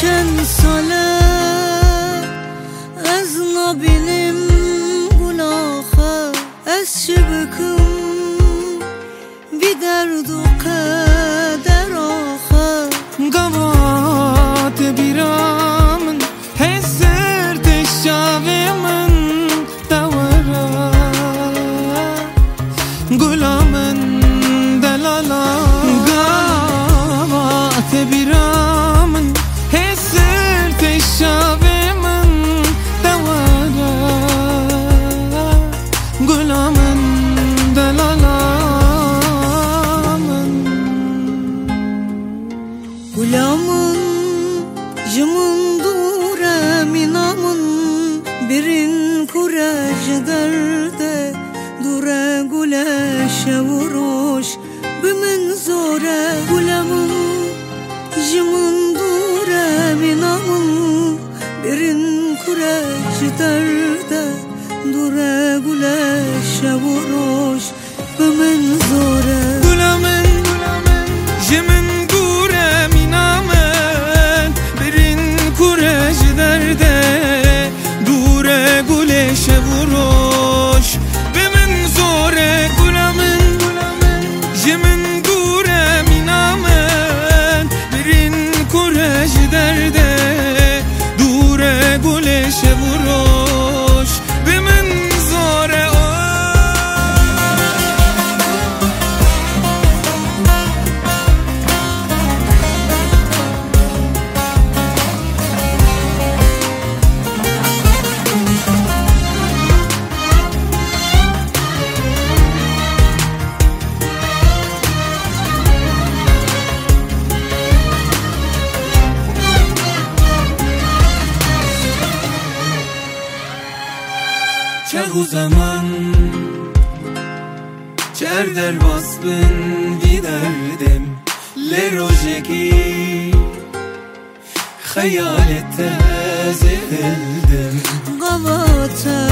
چند ساله از نبینیم گناخه از چه بکن Kuraj derde Dure güleşe vuruş Bimin zore gulamın Jimin dure minamın Birin kuraj derde Dure güleşe vuruş Bimin zore Gulamın kurej Çahu zaman. Çerder basbın giderdim Lerojeki Hayalette zehildim Galata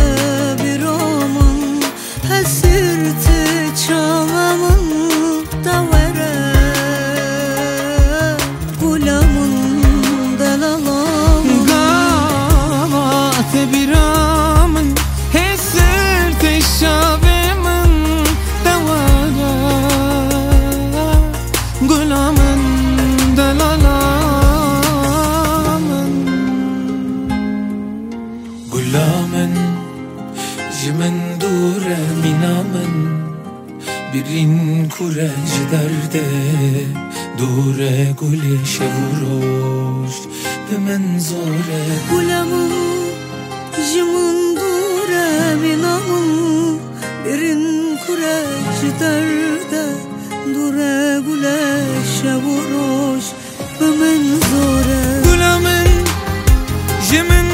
Birin kurej derde Dure guleşe vuruş. Bimin zore Gulamın jimin dure minamın Birin kureş derde Dure güleşe vuruş. Bimin zore. Gulamın Jimin